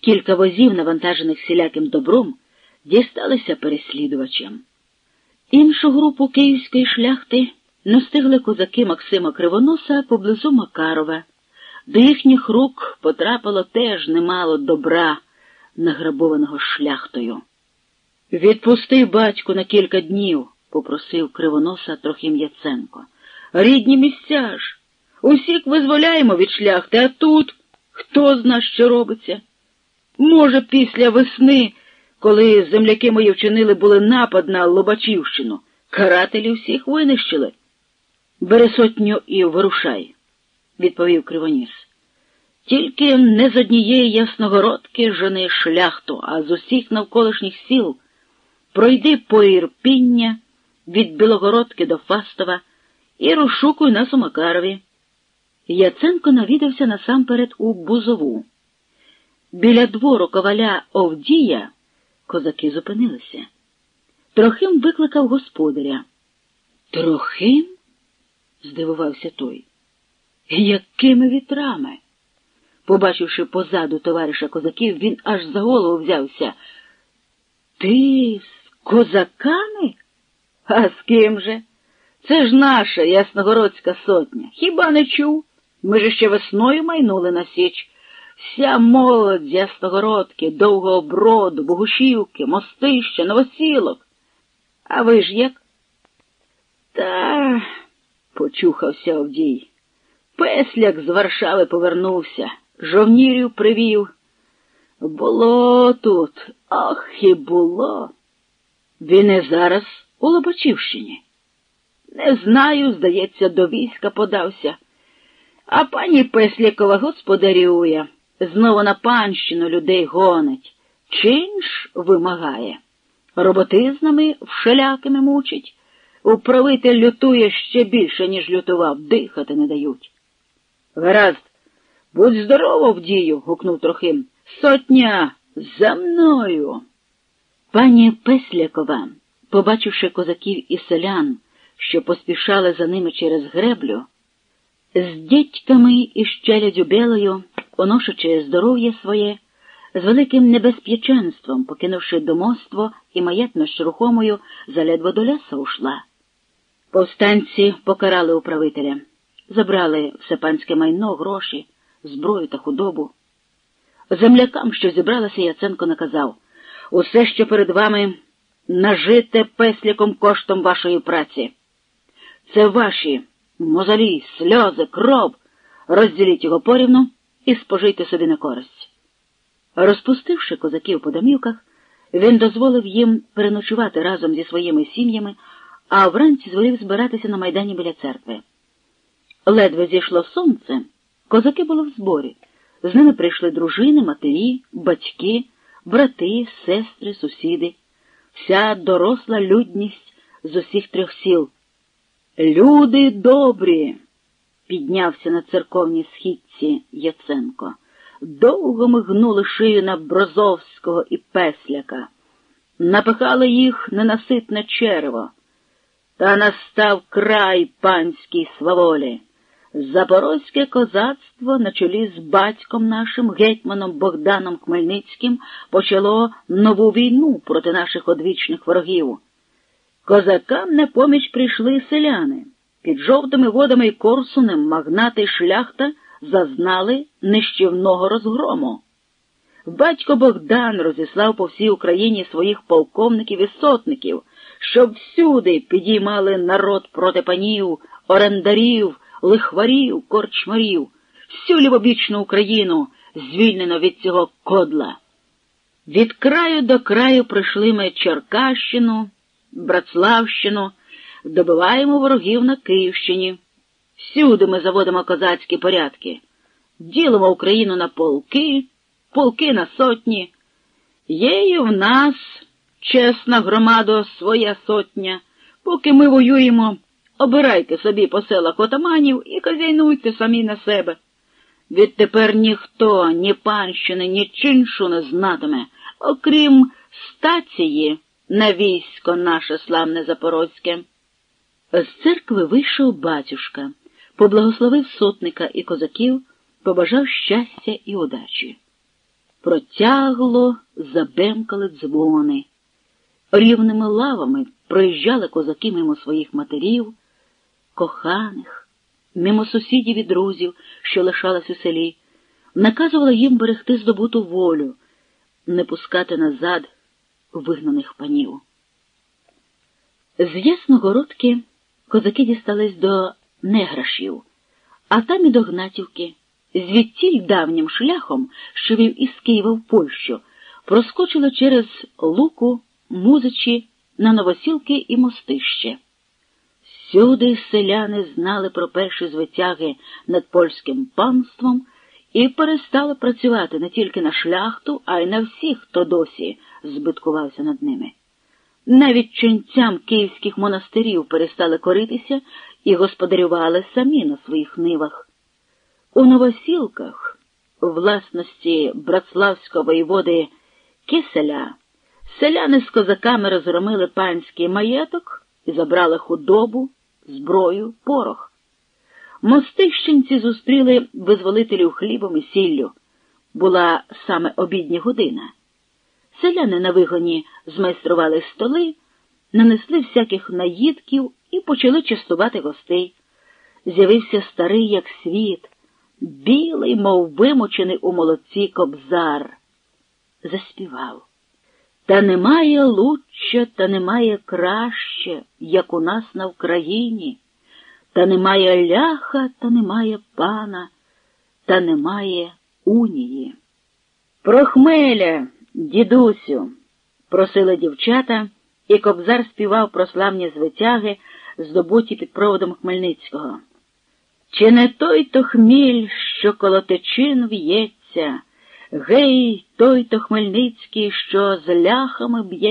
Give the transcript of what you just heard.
Кілька возів, навантажених всіляким добром, дісталися переслідувачам. Іншу групу київської шляхти настигли козаки Максима Кривоноса поблизу Макарова. До їхніх рук потрапило теж немало добра, награбованого шляхтою. Відпусти батьку на кілька днів, попросив кривоноса Трохим Яценко. Рідні місця ж. Усіх визволяємо від шляхти, а тут хто зна, що робиться. Може, після весни, коли земляки мої вчинили були напад на Лобачівщину, карателі всіх винищили. Бери сотню і вирушай, відповів Кривоніс. Тільки не з однієї ясногородки жени шляхту, а з усіх навколишніх сіл пройди по Ірпіння від Білогородки до Фастова і розшукуй нас у Макарові. Яценко навідався насамперед у Бузову. Біля двору коваля Овдія козаки зупинилися. Трохим викликав господаря. Трохим? здивувався той. Якими вітрами? Побачивши позаду товариша козаків, він аж за голову взявся. Ти з козаками? А з ким же? Це ж наша Ясногородська сотня. Хіба не чув? Ми ж ще весною майнули на січ. Вся молодь з Ясногородки, Довгого Броду, Богушівки, Мостища, Новосілок. А ви ж як? Та, почухався Овдій. Песляк з Варшави повернувся, жовнірів привів. Було тут, ах і було. Він і зараз у Лобачівщині. Не знаю, здається, до війська подався. А пані Песлякова господарює, знову на панщину людей гонить. Чинш вимагає. Роботизнами вшелякими мучить. Управитель лютує ще більше, ніж лютував, дихати не дають. Гаразд, будь здорово, вдію, гукнув Трохим. Сотня за мною. Пані Песлякова, побачивши козаків і селян, що поспішали за ними через греблю, з дітьками і щелядю білою, поношучи здоров'я своє, з великим небезп'яченством, покинувши домоство і маєтність рухомою, заледве до леса ушла. Повстанці покарали управителя, забрали все панське майно, гроші, зброю та худобу. Землякам, що зібралися, Яценко наказав усе, що перед вами, нажите песляком коштом вашої праці. Це ваші мозолі, сльози, кров. Розділіть його порівну і спожийте собі на користь. Розпустивши козаків по домівках, він дозволив їм переночувати разом зі своїми сім'ями, а вранці звелів збиратися на майдані біля церкви. Ледве зійшло сонце, козаки були в зборі. З ними прийшли дружини, матері, батьки, брати, сестри, сусіди, вся доросла людність з усіх трьох сіл. Люди добрі, піднявся на церковній східці Яценко. Довго ми гнули шию на Брозовського і Песляка, напихали їх ненаситне черво, та настав край панській сваволі. Запорозьке козацтво на чолі з батьком нашим гетьманом Богданом Хмельницьким почало нову війну проти наших одвічних ворогів. Козакам на поміч прийшли селяни. Під жовтими водами і Корсунем магнати й шляхта зазнали нищівного розгрому. Батько Богдан розіслав по всій Україні своїх полковників і сотників, щоб всюди підіймали народ проти панів, орендарів, лихварів, корчмарів, всю лівобічну Україну звільнено від цього кодла. Від краю до краю прийшли ми Черкащину, Братславщину, добиваємо ворогів на Київщині. Всюди ми заводимо козацькі порядки, ділимо Україну на полки, полки на сотні. Є і в нас, чесна громада, своя сотня. Поки ми воюємо, обирайте собі по селах отаманів і хазяйнуйте самі на себе. Відтепер ніхто ні панщини, ні чиншу не знатиме, окрім стації на військо наше славне Запорозьке. З церкви вийшов батюшка, поблагословив сотника і козаків, побажав щастя і удачі. Протягло забемкали дзвони. Рівними лавами проїжджали козаки мимо своїх матерів, коханих, мимо сусідів і друзів, що лишались у селі, наказувала їм берегти здобуту волю, не пускати назад вигнаних панів. З Ясногородки козаки дістались до Неграшів, а там і до Гнатівки. Звідтіль давнім шляхом, що вів із Києва в Польщу, проскочили через Луку, Музичі на Новосілки і Мостище. Всюди селяни знали про перші звитяги над польським панством і перестали працювати не тільки на шляхту, а й на всіх, хто досі збиткувався над ними. Навіть ченцям київських монастирів перестали коритися і господарювали самі на своїх нивах. У новосілках, власності братславського воєводи Киселя, селяни з козаками розгромили панський маєток і забрали худобу, зброю, порох. Мостищенці зустріли визволителів хлібом і сіллю. Була саме обідня година. Селяни на вигоні змайстрували столи, нанесли всяких наїдків і почали частувати гостей. З'явився старий, як світ, білий, мов вимочений у молодці кобзар. Заспівав. Та немає лучше, та немає краще, як у нас на Вкраїні, та немає ляха, та немає пана, та немає унії. Прохмеля, дідусю, просили дівчата, і кобзар співав про славні звитяги, здобуті під проводом Хмельницького. Чи не той то хміль, що коло течин в'ється, гей, той то Хмельницький, що з ляхами б'ється?